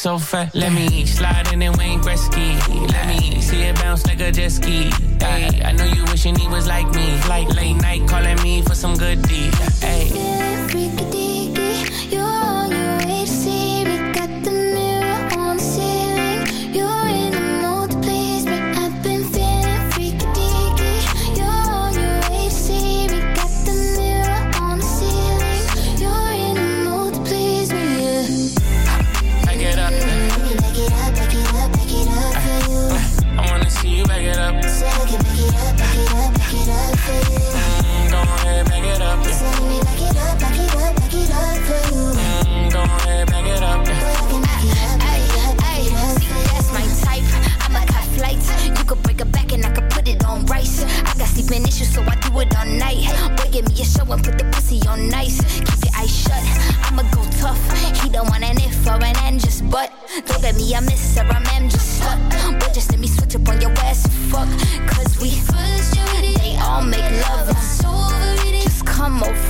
so fat. Let me slide in and Wayne Gretzky. Let me see it bounce like a jet ski. up with the pussy on nice. Keep your eyes shut. I'ma go tough. He don't want an if or an end, just but. Don't get me a miss or a man, just stuck. But just let me switch up on your ass, fuck. Cause we, they all make love. Just come over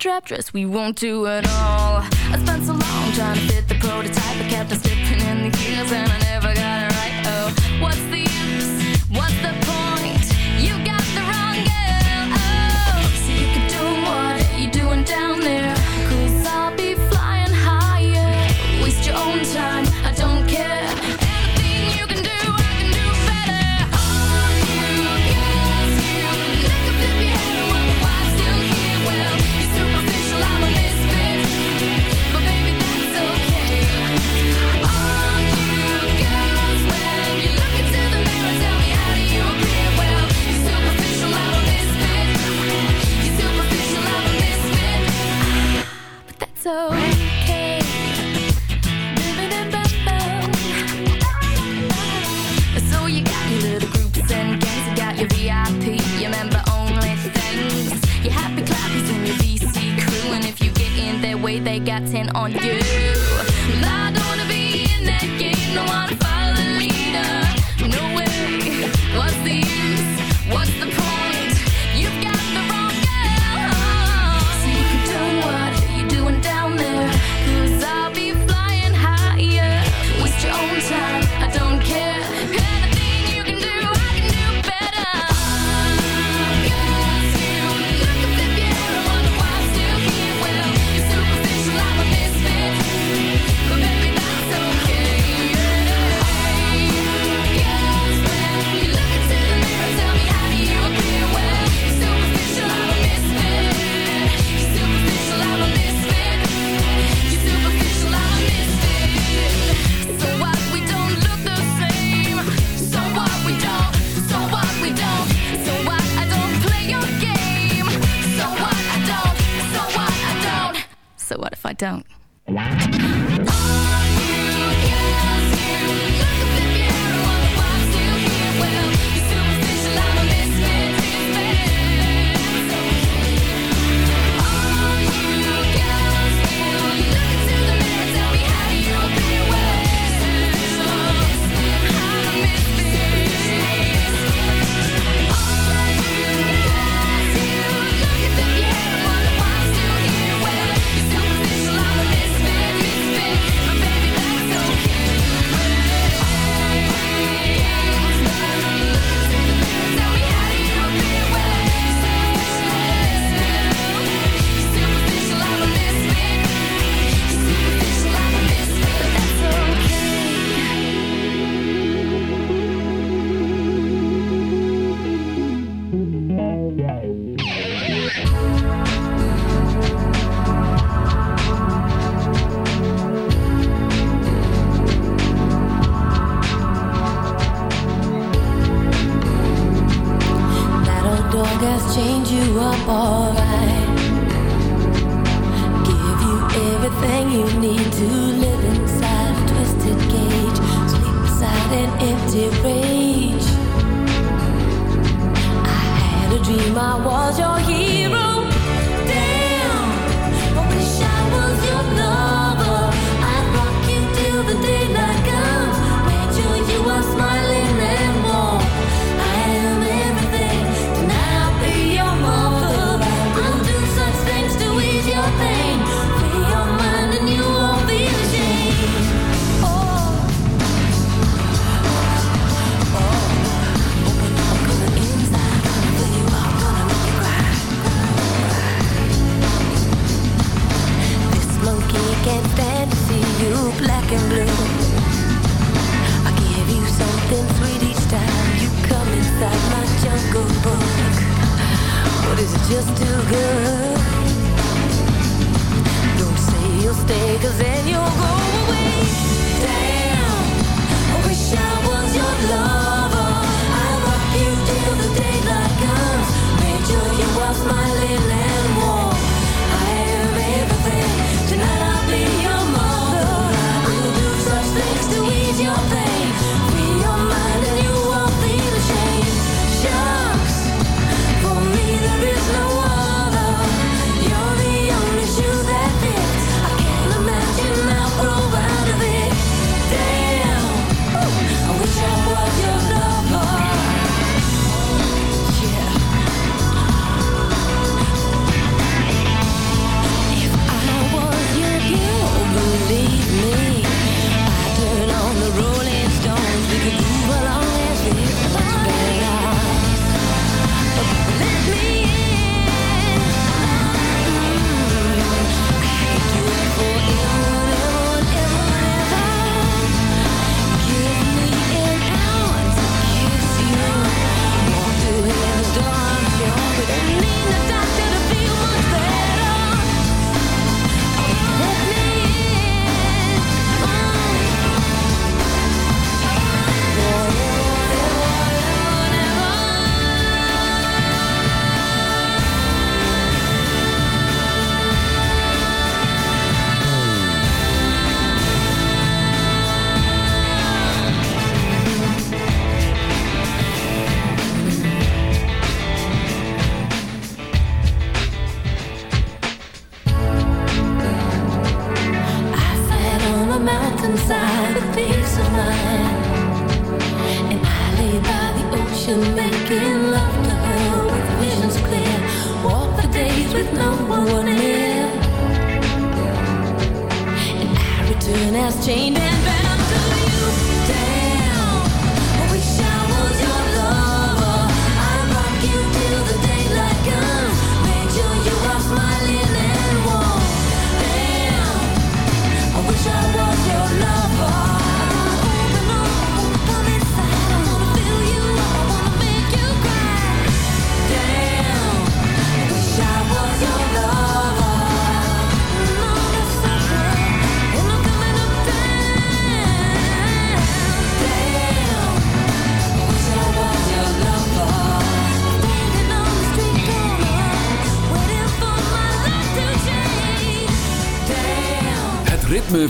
Trap dress, we won't do it all. I spent so long trying to fit the prototype, I kept on slipping in the gears and I never got it right. Oh, what's the use? What's the point? Got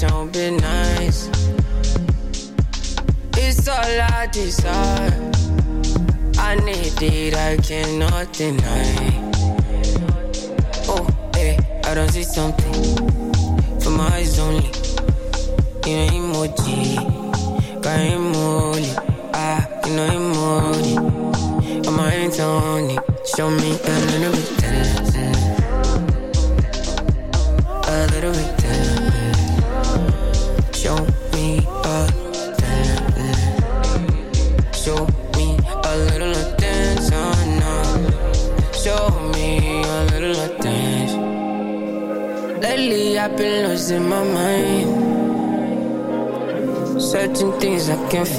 passion, be nice. It's all I desire. I need it, I cannot deny.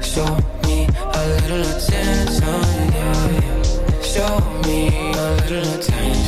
Show me a little attention. Show me a little attention.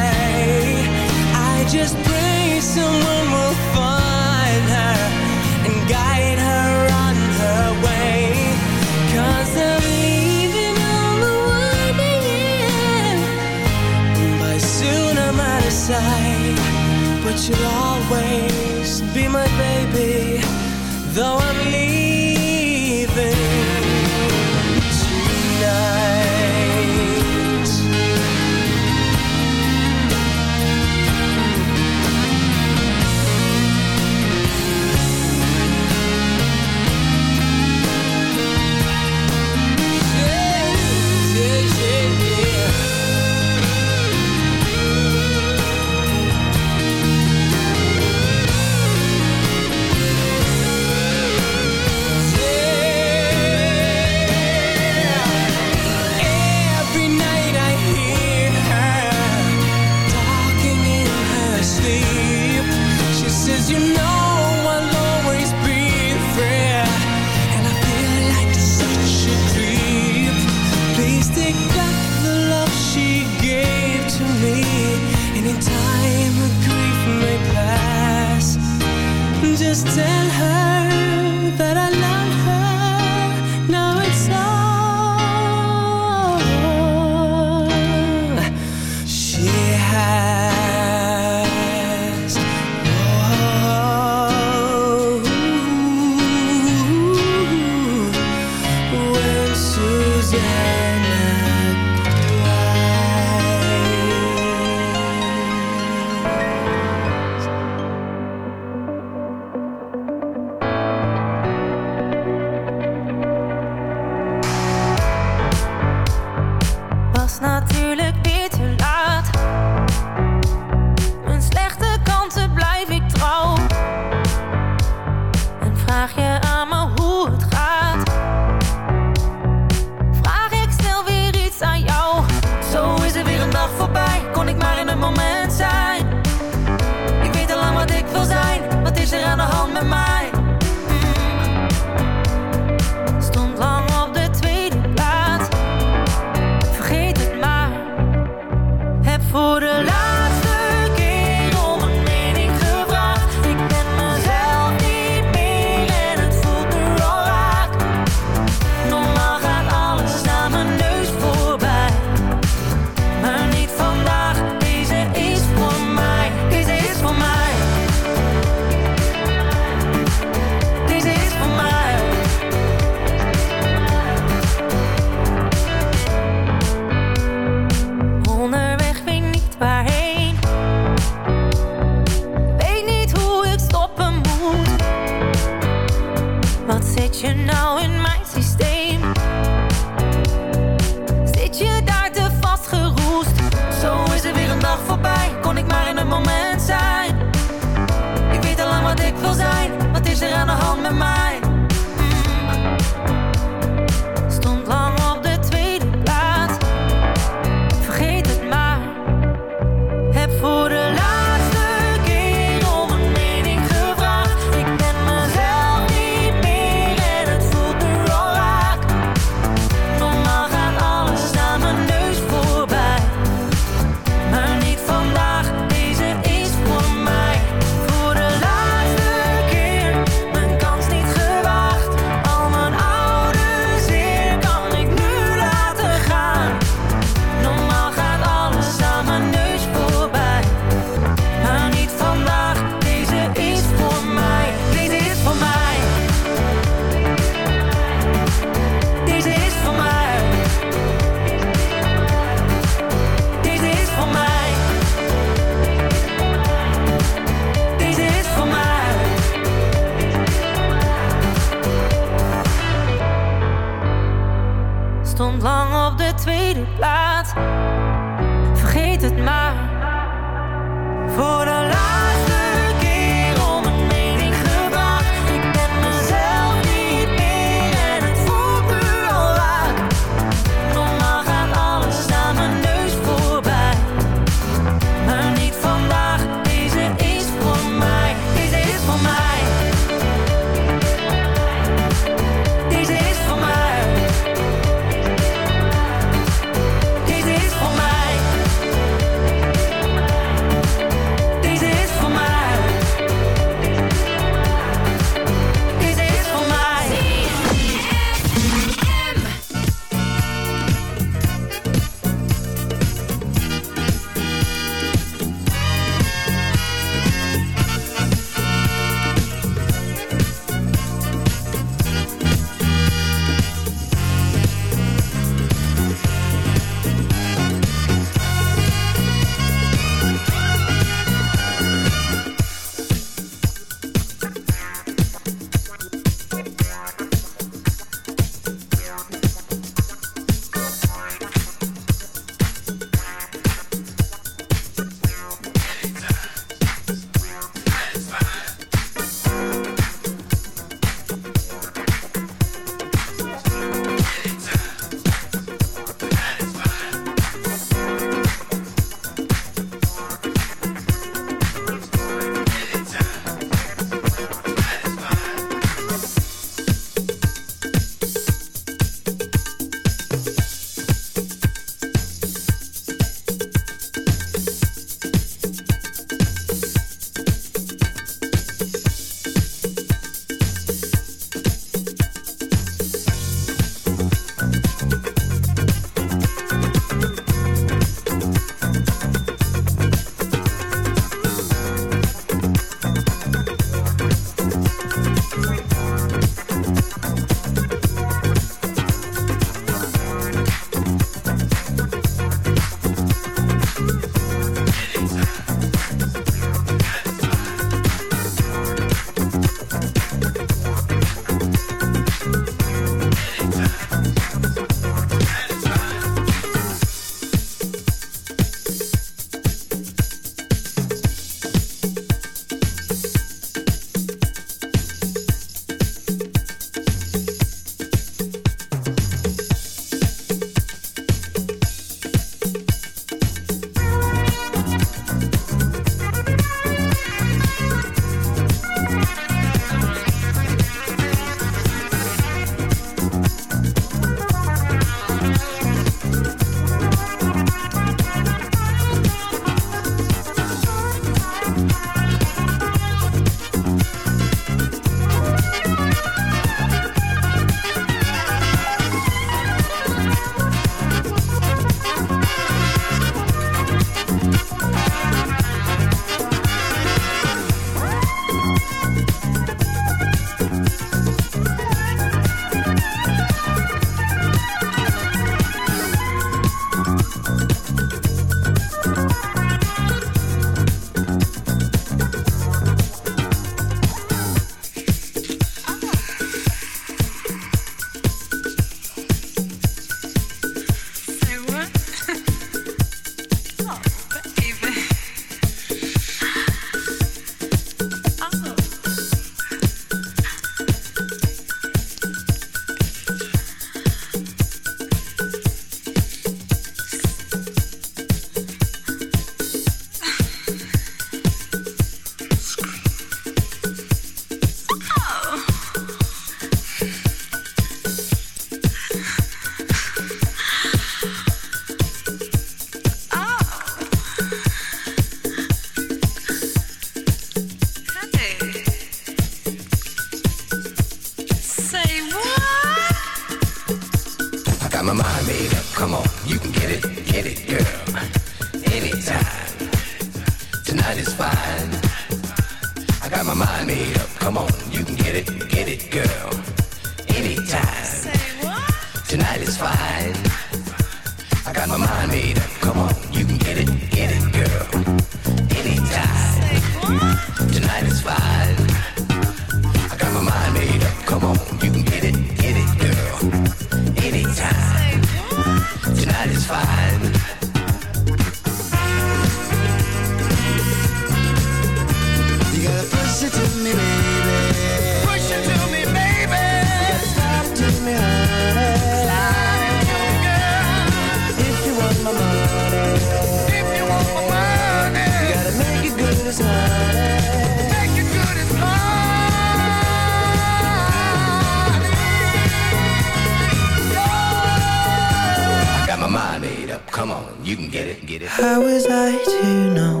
how was I to know?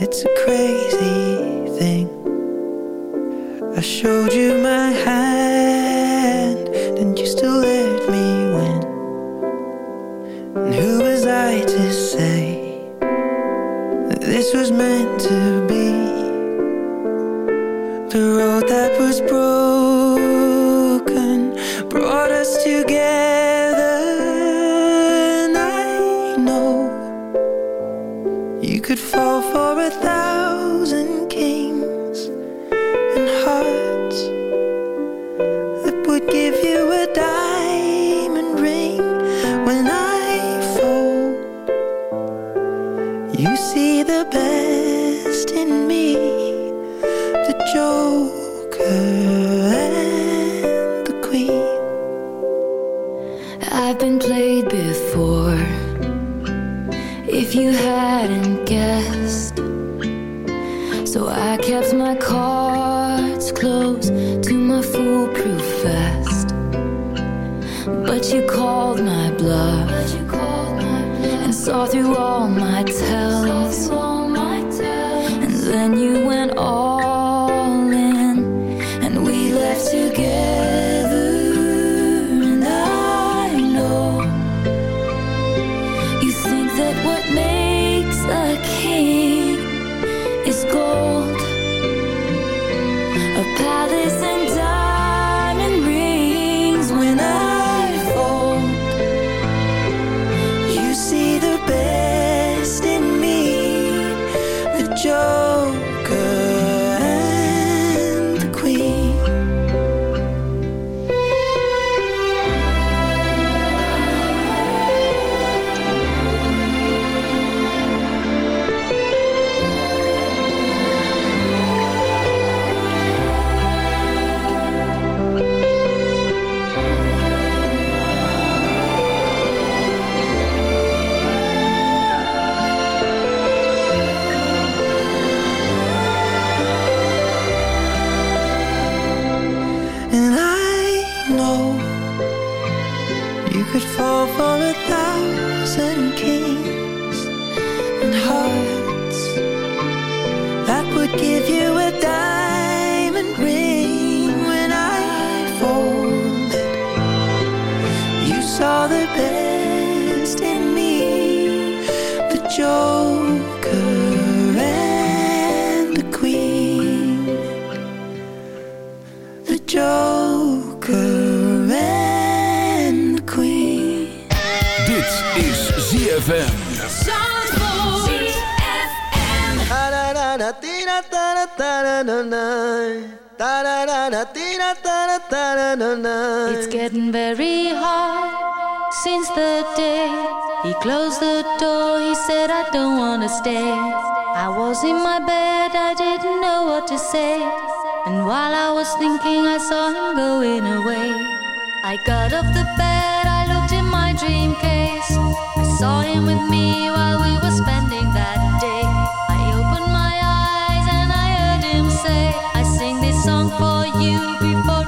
It's a crazy song for you before